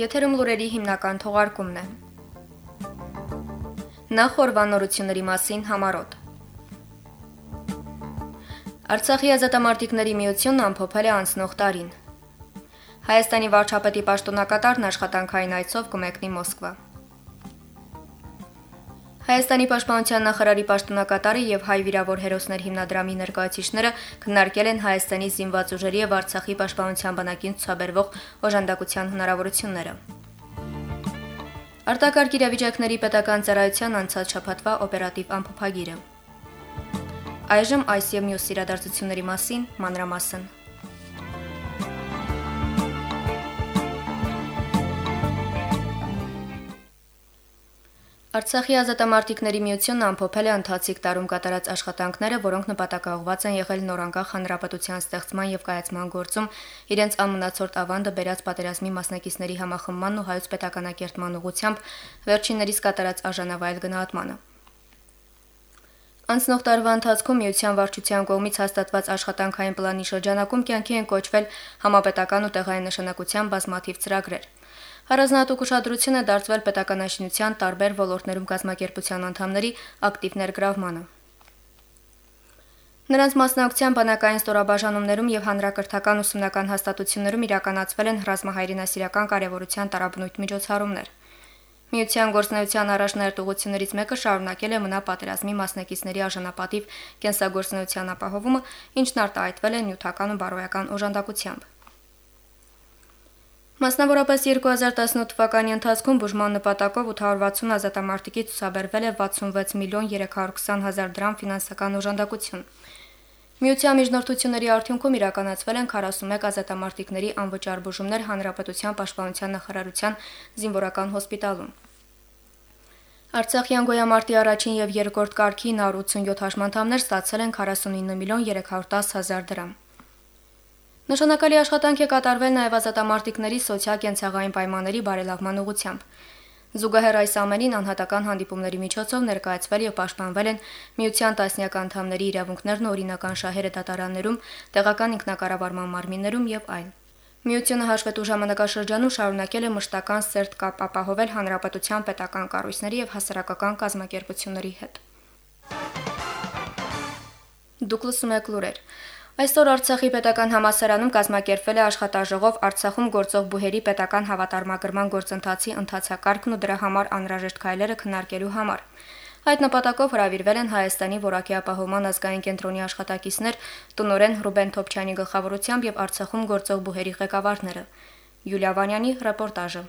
Եթերում լուրերի հիմնական թողարկումն է։ Նախ օրվանորությունների մասին համարոտ։ Արցախի ազատամարտիկների միությունն ամփոփել է անցնող տարին։ Հայաստանի վարչապետի պաշտոնակատարն աշխատանքային այցով կմեկնի Մոսկվա։ Հայաստանի պաշտպանության նախարարի պաշտոնակատարը եւ հայ վիրավոր հերոսներ հիմնադրամի ներկայացիչները քննարկել են Հայաստանի զինված ուժերի եւ Արցախի պաշտպանության բանակին ցուցաբերվող օժանդակության հնարավորությունները։ Արտակարգ իրավիճակների պետական ծառայության անցած շաբաթվա օպերատիվ ամփոփագիրը։ Այժմ այս եւ մյուս իրադարձությունների մասին մանրամասն։ Արցախի ազատամարտիկների միությունն ամփոփել է ընթացիկ տարում կատարած աշխատանքները, որոնք նպատակաուղված են եղել նորանկախ հանրապետության ստեղծման եւ կայացման գործում իրենց ամնացորդ ավանդը բերած պատերազմի մասնակիցների համախմբմանն ու հայոց պետականակերտման ուղղությամբ վերջիններիս կատարած արժանավայել գնահատմանը։ Անցնող տարվա ընթացքում միության վարչության կողմից հաստատված աշխատանքային պլանի շրջանակում կյանքի են կոչվել համապետական ու տեղային նշանակության բազմաթիվ ծրագրեր։ Առանձնահատուկ ուշադրություն է դարձվել պետականաշինության տարբեր ոլորտներում կազմակերպության անդամների ակտիվ ներգրավմանը։ Նրանց մասնակցության բանակային ստորաբաժանումներում եւ հանրակրթական ուսումնական հաստատություններում իրականացվել են ռազմահայրենասիրական կարևորության տարաբնույթ միջոցառումներ։ Միության գործնեության առաջնահերթ ուղություններից մեկը շարունակել է մնա պատերազմի մասնակիցների արժանապատիվ կենսագործնեության ապահովումը, ինչն արտահայտվել է նյութական ու բարոյական օժանդակությամբ։ Մասնավորապես 2018 թվականի ընթացքում բուժման նպատակով 860 ազատամարտիկի ցուսաբերվել է 66 միլիոն 320 հազար դրամ ֆինանսական օժանդակություն։ Միության միջնորդությունների արդյունքում իրականացվել են 41 ազատամարտիկների անվճար բուժումներ Հանրապետության պաշտպանության նախարարության զինվորական հոսպիտալում։ Արցախյան գոյամարտի առաջին եւ երկրորդ կարգի 987 հաշմանդամներ ստացել են 49 միլիոն 310 հազար դրամ։ Նշանակալի աշխատանք է կատարվել նաև ազատամարտիկների սոցիալ-կենցաղային պայմանների բարելավման ուղղությամբ։ Զուգահեռ այս ամենին անհատական հանդիպումների միջոցով ներկայացվել եւ պաշտպանվել են միության տասնյակ անդամների իրավունքներն ու օրինական շահերը դատարաններում, տեղական ինքնակառավարման մարմիններում եւ այլն։ Միությունը հաշվետու ժամանակաշրջանում շարունակել է մշտական սերտ կապ ապահովել հանրապետության պետական կառույցների եւ հասարակական կազմակերպությունների հետ։ Դուք լսում եք լուրեր։ Այսօր Արցախի պետական համասարանում կազմակերպվել է աշխատաժողով Արցախում գործող բուհերի պետական հավատարմագրման գործընթացի ընթացակարգն ու դրա համար անհրաժեշտ քայլերը քննարկելու համար։ Այդ նպատակով հրավիրվել են Հայաստանի որակի ապահովման ազգային կենտրոնի աշխատակիցներ տնորեն Ռուբեն Թոփչյանի գլխավորությամբ եւ Արցախում գործող բուհերի ղեկավարները։ Յուլիա Վանյանի ռեպորտաժը։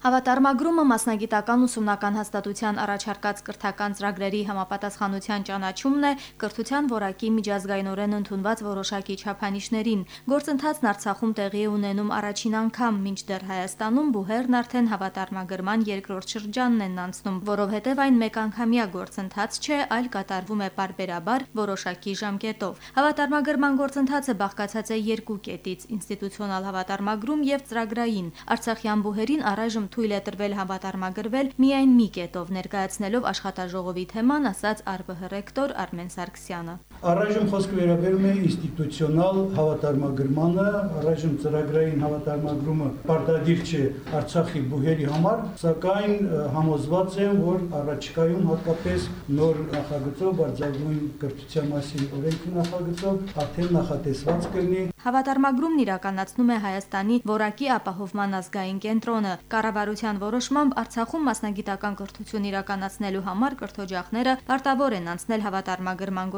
Հավատարմագրումը մասնագիտական ուսումնական հաստատության առաջարկած կրթական ծրագրերի համապատասխանության ճանաչումն է կրթության որակի միջազգայինորեն ընդունված որոշակի չափանիշներին։ Գործընթացն Արցախում տեղի է ունենում առաջին անգամ, մինչդեռ Հայաստանում բուհերն արդեն հավատարմագրման երկրորդ շրջանն են անցնում, որովհետև այն մեկանգամյա գործընթաց չէ, այլ կատարվում է parberabar որոշակի ժամկետով։ Հավատարմագրման գործընթացը բաղկացած է երկու կետից՝ ինստիտուցիոնալ հավատարմագրում եւ ծրագրային։ Արցախյան բուհերին առայժմ թույլ է տրվել հավատարմագրվել միայն մի կետով ներկայացնելով աշխատաժողովի թեման, ասաց ԱՌԲՀ ռեկտոր Արմեն Սարգսյանը։ Առայժմ խոսքը վերաբերում է ինստիտուցիոնալ հավատարմագրմանը, առայժմ ծրագրային հավատարմագրումը պարտադիր չէ Արցախի բուհերի համար, սակայն համոզված եմ, որ առաջիկայում հատկապես նոր նախագծով, բարձրագույն կրթության մասին օրենքի նախագծով արդեն նախատեսված կլինի Հավատարմագրումն իրականացնում է Հայաստանի որակի ապահովման ազգային կենտրոնը։ Կառավարության որոշմամբ Արցախում մասնագիտական կրթություն իրականացնելու համար կրթօջախները պարտավոր են անցնել հավատարմագրման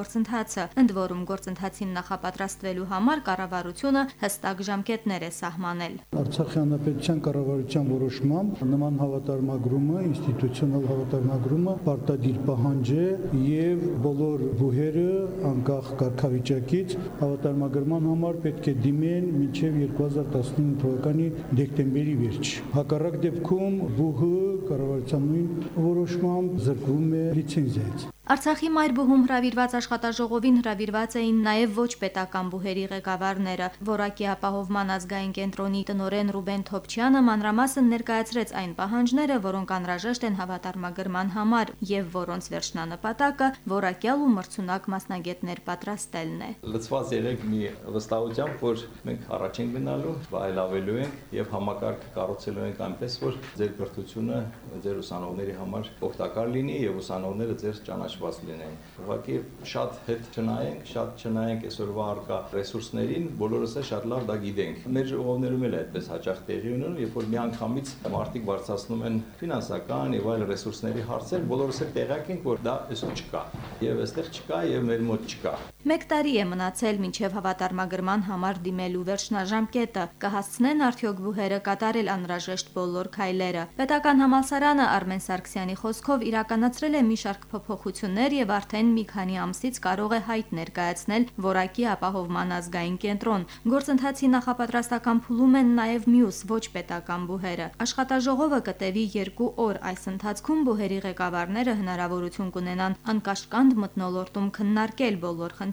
գործընթացը, ընդ որում գործընթացին նախապատրաստվելու համար կառավարությունը հստակ ժամկետներ է սահմանել։ Արցախի հանրապետության կառավարության որոշմամբ նման հավատարմագրումը, ինստիտուցիոնալ հավատարմագրումը պարտադիր պահանջ է եւ բոլոր բուհերը անկախ կարգավիճակից հավատարմագրման համար պետք է դիմեն մինչև 2019 թվականի դեկտեմբերի վերջ։ Հակառակ դեպքում ԲՈՒՀ կառավարության նույն որոշմամբ զրկվում է լիցենզիայից։ Արցախի մայր բուհում հրավիրված աշխատաժողովին հրավիրված էին նաև ոչ պետական բուհերի ղեկավարները։ Որակի ապահովման ազգային կենտրոնի տնորեն Ռուբեն Թոփչյանը մանրամասն ներկայացրեց այն պահանջները, որոնք անհրաժեշտ են հավատարմագրման համար եւ որոնց վերջնանպատակը որակյալ ու մրցունակ մասնագետներ պատրաստելն է։ Լծված եղեք մի վստահությամբ, որ մենք առաջ ենք գնալու, այլավելու ենք եւ համակարգ կառուցելու ենք այնպես, որ ձեր կրթությունը ձեր ուսանողների համար օգտակար լինի եւ ուսանողները ձեր ճանաչված լինեն։ Ուղղակի շատ հետ չնայենք, շատ չնայենք այսօրվա արկա ռեսուրսներին, բոլորս է շատ լավ դա գիտենք։ Մեր ժողովներում էլ այդպես հաճախ տեղի ունենում, երբ որ միանգամից մարդիկ բարձրացնում են ֆինանսական եւ այլ ռեսուրսների հարցեր, բոլորս էլ տեղյակ ենք, որ դա այսօր չկա։ Եվ այստեղ չկա եւ մեր մոտ չկա։ Մեկ տարի է մնացել մինչև հավատարմագրման համար դիմելու վերջնաժամկետը։ Կհասցնեն արդյոք բուհերը կատարել անհրաժեշտ բոլոր քայլերը։ Պետական համալսարանը Արմեն Սարգսյանի խոսքով իրականացրել է մի շարք փոփոխություններ եւ արդեն մի քանի ամսից կարող է հայտ ներկայացնել որակի ապահովման ազգային կենտրոն։ Գործընթացի նախապատրաստական փուլում են նաեւ մյուս ոչ պետական բուհերը։ Աշխատաժողովը կտևի 2 օր։ Այս ընթացքում բուհերի ղեկավարները հնարավորություն կունենան անկաշկանդ մտնոլորտում քննարկել բոլոր խնդիրները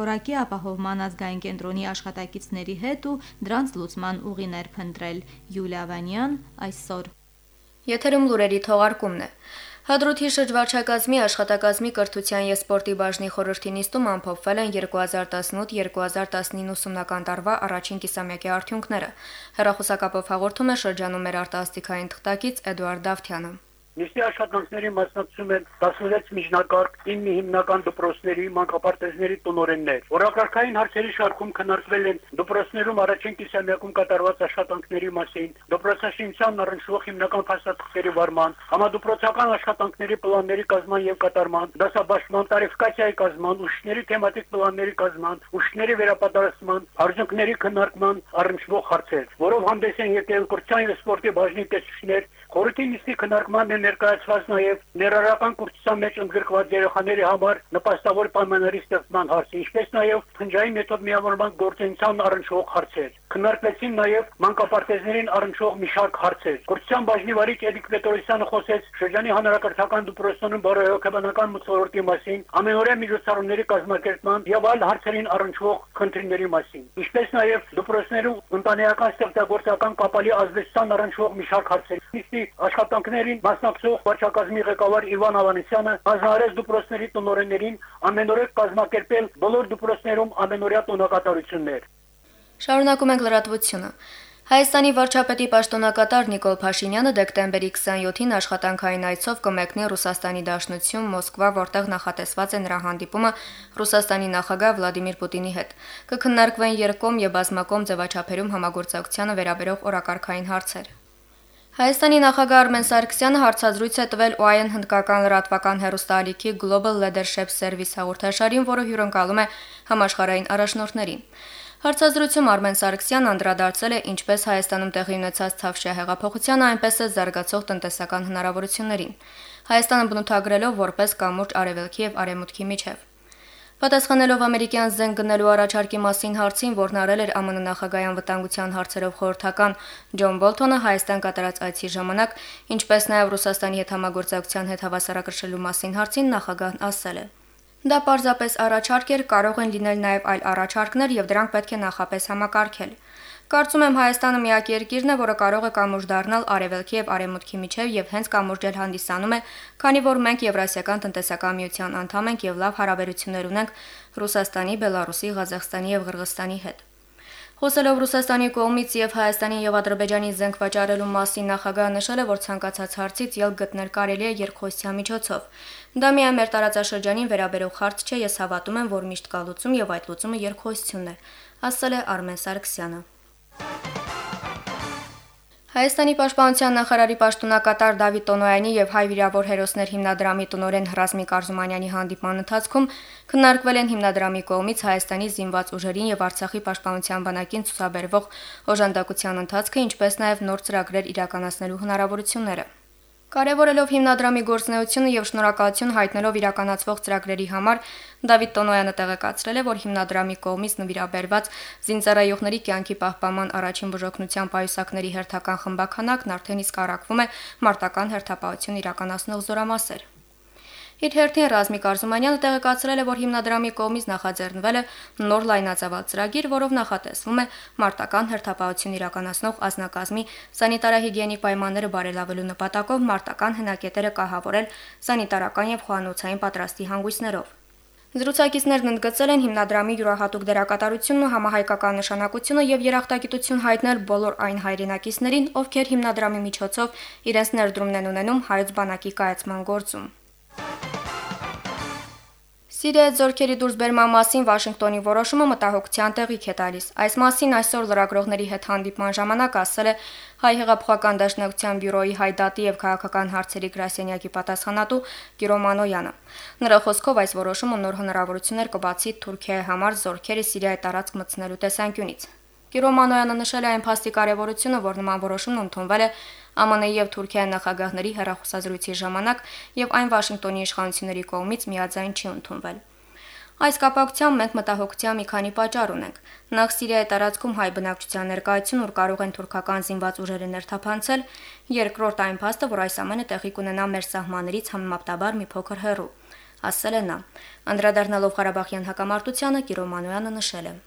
որակի ապահովման ազգային կենտրոնի աշխատակիցների հետ ու դրանց լուծման ուղիներ փնտրել։ Յուլիա Վանյան այսօր Եթերում լուրերի թողարկումն է։ Հադրութի շրջվարչակազմի աշխատակազմի կրթության եւ սպորտի բաժնի խորհրդի նիստում ամփոփվել են 2018-2019 ուսումնական տարվա առաջին կիսամյակի արդյունքները։ Հերախոսակապով հաղորդում է շրջանում մեր արտասթիկային թղթակից Էդուարդ Դավթյանը։ Նիստի աշխատանքների մասնակցում են 16 միջնակարգ 9 հիմնական դպրոցների մանկապարտեզների տնօրեններ։ Օրակարգային հարցերի շարքում քննարկվել են դպրոցներում առաջին կիսամյակում կատարված աշխատանքների մասին, դպրոցաշինության առնչվող հիմնական փաստաթղթերի վարման, համադպրոցական աշխատանքների պլանների կազման եւ կատարման, դասաբաշխման տարիֆիկացիայի կազման, ուշների թեմատիկ պլանների կազման, ուշների վերապատրաստման, արդյունքների քննարկման առնչվող հարցեր, որով հանդես են եկել կրթության եւ սպորտի բաժնի տեսուչներ, խորհրդի նիստի քննարկման են ներկայացված նաև ներառական կուրսության մեջ ընդգրկված երեխաների համար նպաստավոր պայմանների ստեղծման հարցը, ինչպես նաև փնջային մեթոդ միավորման գործընթացան առնչվող հարցեր։ Քննարկվեցին նաև մանկապարտեզներին առնչվող մի շարք հարցեր։ Կուրսության բաժնի վարիչ Էդիկ Պետրոսյանը խոսեց շրջանի հանրակրթական դպրոցներում բարոյական մթնոլորտի մասին, ամենօրյա միջոցառումների կազմակերպման եւ այլ հարցերին առնչվող խնդիրների մասին։ Ինչպես նաև դպրոցներում ընտանեկան ստեղծագործական կապալի ազդեցության առնչվող մի շարք հարցեր։ Նիստի աշխատանքներին մասնակցող վարչակազմի ղեկավար Իվան Ավանեսյանը հանրահարեց դպրոցների տնօրեններին ամենօրյա կազմակերպել բոլոր դպրոցներում ամենօրյա տոնակատարություններ։ Շարունակում ենք լրատվությունը։ Հայաստանի վարչապետի պաշտոնակատար Նիկոլ Փաշինյանը դեկտեմբերի 27-ին աշխատանքային այցով կմեկնի Ռուսաստանի Դաշնություն Մոսկվա, որտեղ նախատեսված է նրա հանդիպումը Ռուսաստանի նախագահ Վլադիմիր Պուտինի հետ։ Կքննարկվեն երկկողմ եւ բազմակողմ ձևաչափերում համագործակցությանը վերաբերող օրակարգային հարցեր։ Հայաստանի նախագահ Արմեն Սարգսյանը հարցազրույց է տվել OIN հնդկական լրատվական հեռուստաալիքի Global Leadership Service հաղորդաշարին, որը հյուրընկալում է համաշխարհային առաջնորդներին։ Հարցազրույցում Արմեն Սարգսյանը անդրադարձել է ինչպես Հայաստանում տեղի ունեցած ցավշյա հեղափոխությանը, այնպես էլ զարգացող տնտեսական հնարավորություններին։ Հայաստանը բնութագրելով որպես կամուրջ արևելքի եւ արևմուտքի միջև։ Պատասխանելով ամերիկյան զենք գնելու առաջարկի մասին հարցին, որն արել էր ԱՄՆ նախագահի անվտանգության հարցերով խորհրդական Ջոն Բոլթոնը Հայաստան կատարած այցի ժամանակ, ինչպես նաև Ռուսաստանի հետ համագործակցության հետ հավասարակշռելու մասին հարցին նախագահն ասել է. Դա պարզապես առաջարկ էր, կարող են լինել նաև այլ առաջարկներ եւ դրանք պետք է նախապես համակարգել։ Կարծում եմ Հայաստանը միակ երկիրն է, որը կարող է կամուրջ դառնալ արևելքի եւ արևմուտքի միջև եւ հենց կամուրջել հանդիսանում է, քանի որ մենք Եվրասիական տնտեսական միության անդամ ենք եւ լավ հարաբերություններ ունենք Ռուսաստանի, Բելարուսի, Ղազախստանի եւ Ղրղստանի հետ։ Խոսելով Ռուսաստանի կողմից եւ Հայաստանի եւ Ադրբեջանի զենք վաճառելու մասին նախագահը նշել է, որ ցանկացած հարցից ելք գտնել կարելի է երկխոսության միջոցով։ Դա միայն մեր տարածաշրջանին վերաբերող հարց չէ, ես հավատում եմ, որ միշտ կա լուծում եւ այդ լուծումը երկխոսությունն է, ասել է Արմեն Սարգսյանը։ Հայաստանի պաշտպանության նախարարի պաշտոնակատար Դավիթ Տոնոյանի եւ հայ վիրավոր հերոսներ հիմնադրամի տնօրեն Հրազմիկ Արզումանյանի հանդիպման ընթացքում քննարկվել են հիմնադրամի կողմից Հայաստանի զինված ուժերին եւ Արցախի պաշտպանության բանակին ցուցաբերվող օժանդակության ընթացքը, ինչպես նաեւ նոր ծրագրեր իրականացնելու հնարավորությունները։ Կարևորելով հիմնադրամի գործնեությունը եւ շնորհակալություն հայտնելով իրականացվող ծրագրերի համար, Դավիթ Տոնոյանը տեղեկացրել է, որ հիմնադրամի կողմից նվիրաբերված զինծառայողների կյանքի պահպանման առաջին բժօգնության պայուսակների հերթական խմբականակն արդեն իսկ առաքվում է մարտական հերթապահություն իրականացնող զորամասեր։ Իր հերթին Ռազմիկ Արզումանյանը տեղեկացրել է, որ հիմնադրամի կողմից նախաձեռնվել է նոր լայնածավալ ծրագիր, որով նախատեսվում է մարտական հերթապահություն իրականացնող ազնագազմի սանիտարահիգիենիկ պայմանները բարելավելու նպատակով մարտական հնակետերը կահավորել սանիտարական եւ խոհանոցային պատրաստի հանգույցներով։ Զրուցակիցներն ընդգծել են հիմնադրամի յուրահատուկ դերակատարությունն ու համահայկական նշանակությունը եւ երախտագիտություն հայտնել բոլոր այն հայրենակիցներին, ովքեր հիմնադրամի միջոցով իրենց ներդրումն են ունենում հայոց բանակի կայացման գործում։ Սիրիայից զորքերի դուրսբերման մասին Վաշինգտոնի որոշումը մտահոգության տեղիք է տալիս։ Այս մասին այսօր լրագրողների հետ հանդիպման ժամանակ ասել է Հայ հեղափոխական դաշնակցության բյուրոյի հայդատի եւ քաղաքական հարցերի գրասենյակի պատասխանատու Գիրո Մանոյանը։ Նրա խոսքով այս որոշումը նոր հնարավորություններ կբացի Թուրքիայի համար զորքերը Սիրիայի տարածք մտցնելու տեսանկյունից։ Գիրոմանոյանը նշել է այն փաստի կարևորությունը, որ նման որոշումն ընդունվել է ԱՄՆ-ի եւ Թուրքիայի նախագահների հերախոսազրույցի ժամանակ եւ այն Վաշինգտոնի իշխանությունների կողմից միաձայն չի ընդունվել։ Այս կապակցությամբ մենք մտահոգության մի քանի պատճառ ունենք։ Նախ Սիրիայի տարածքում հայ բնակչության ներկայություն, որ կարող են թուրքական զինված ուժերը ներթափանցել, երկրորդ այն փաստը, որ այս ամենը տեղի կունենա մեր սահմաններից համեմատաբար մի փոքր հեռու, ասել է նա։ Անդրադառնալով Ղարաբաղյան հակամարտությանը Կիրոմանոյանը նշել է.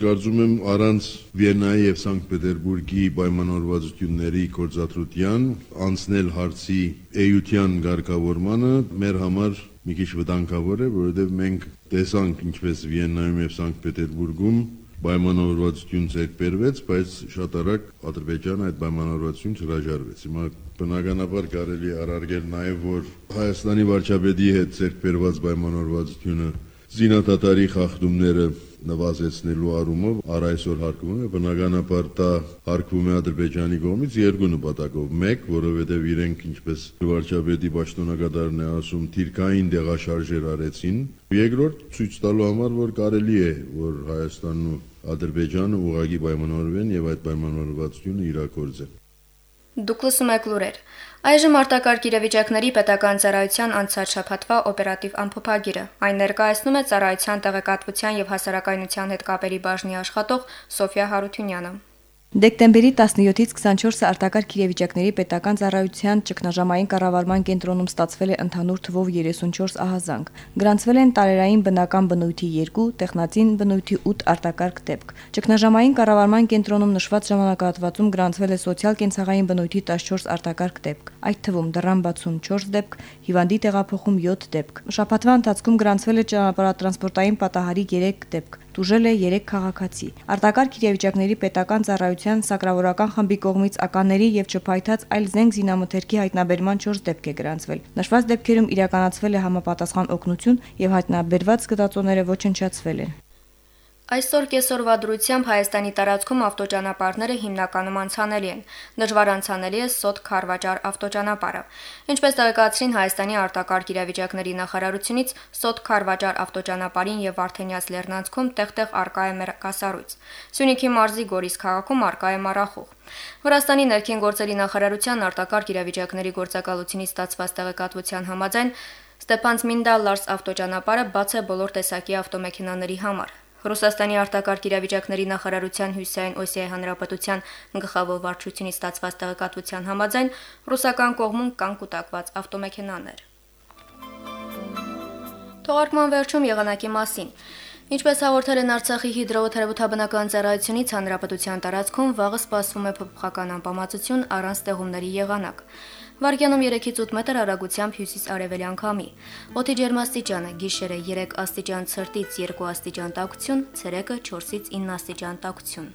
Կարծում եմ առանց Վիեննայի եւ Սանկտ Պետերբուրգի պայմանավորվածությունների կորզաթրության անցնել հարցի էյության ղեկավարմանը մեր համար մի քիչ վտանգավոր է, որովհետեւ մենք տեսանք ինչպես Վիեննայում եւ Սանկտ Պետերբուրգում պայմանավորվածություն ձեռք բերվեց, բայց շատ արագ Ադրբեջանը այդ պայմանավորվածություն չհրաժարվեց։ Հիմա բնականաբար կարելի առարգել նաև որ Հայաստանի վարչապետի հետ ձեռք բերված պայմանավորվածությունը զինադատարի խախտումները նվազեցնելու առումով առ այսօր հարկվում է բնականաբար դա հարկվում է Ադրբեջանի կողմից երկու նպատակով. Մեկ որովհետև իրենք ինչպես վարչապետի պաշտոնակատարն է ասում թիրքային դեղաշարժեր արեցին երկրորդ ցույց տալու համար որ կարելի է որ Հայաստանն ու Ադրբեջանը ուղագի պայմանավորվեն եւ այդ պայմանավորվածությունը իրագործեն Դուք լսում եք լուրեր։ Այժմ արտակարգ իրավիճակների պետական ծառայության անցած շաբաթվա օպերատիվ ամփոփագիրը։ Այն ներկայացնում է ծառայության տեղեկատվության եւ հասարակայնության հետ կապերի բաժնի աշխատող Սոֆիա Հարությունյանը։ Դեկտեմբերի 17-ից 24-ը արտակարգ իրավիճակների պետական ծառայության ճգնաժամային կառավարման կենտրոնում ստացվել է ընդհանուր թվով 34 ահազանգ։ Գրանցվել են տարերային բնական բնույթի 2, տեխնածին բնույթի 8 արտակարգ դեպք։ Ճգնաժամային կառավարման կենտրոնում նշված ժամանակահատվածում գրանցվել է սոցիալ-կենցաղային բնույթի 14 արտակարգ դեպք, այդ թվում դրան բացում 4 դեպք, հիվանդի տեղափոխում 7 դեպք։ Շաբաթվա ընթացքում գրանցվել է ճանապարհատրանսպորտային պատահարի 3 դեպք, դուժել է 3 քաղաքացի։ Արտակարգ իրավիճակների պետական ծառայության սակրավորական խմբի կողմից ականների եւ չփայթած այլ զենք զինամթերքի հայտնաբերման 4 դեպք է գրանցվել։ Նշված դեպքերում իրականացվել է համապատասխան օգնություն եւ հայտնաբերված գտածոները ոչնչացվել են։ Այսօր կեսօրվա դրությամբ Հայաստանի տարածքում ավտոճանապարհները հիմնականում անցանելի են։ Դժվար անցանելի է Սոտ Խարվաճար ավտոճանապարհը։ Ինչպես տեղեկացրին Հայաստանի արտակարգ իրավիճակների նախարարությունից, Սոտ Խարվաճար ավտոճանապարհին եւ Վարդենյաց լեռնանցքում տեղտեղ արկա է մերկասառույց։ Սյունիքի մարզի Գորիս քաղաքում արկա է մառախուղ։ Վրաստանի ներքին գործերի նախարարության արտակարգ իրավիճակների գործակալությունից ստացված տեղեկատվության համաձայն Ստեփանցմինդա Լարս ավտոճանապարհը բաց է բոլոր տեսակի ավտոմեքենաների համար։ Ռուսաստանի արտակարգ իրավիճակների նախարարության Հյուսային Օսիայի հանրապետության գլխավոր վարչությունից ստացված տեղեկատվության համաձայն ռուսական կողմում կան կուտակված ավտոմեքենաներ։ Թողարկման վերջում եղանակի մասին։ Ինչպես հաղորդել են Արցախի հիդրոթերապևտաբանական ծառայությունից, հանրապետության տարածքում վաղը սպասվում է փոփոխական անբավարարություն առանց ստեղումների եղանակ։ Վարկյանում 3-ից 8 մետր արագությամբ հյուսիս-արևելյան քամի։ Օդի ջերմաստիճանը՝ գիշերը 3 աստիճան ցրտից 2 աստիճան տաքություն, ցերեկը 4-ից 9 աստիճան տաքություն։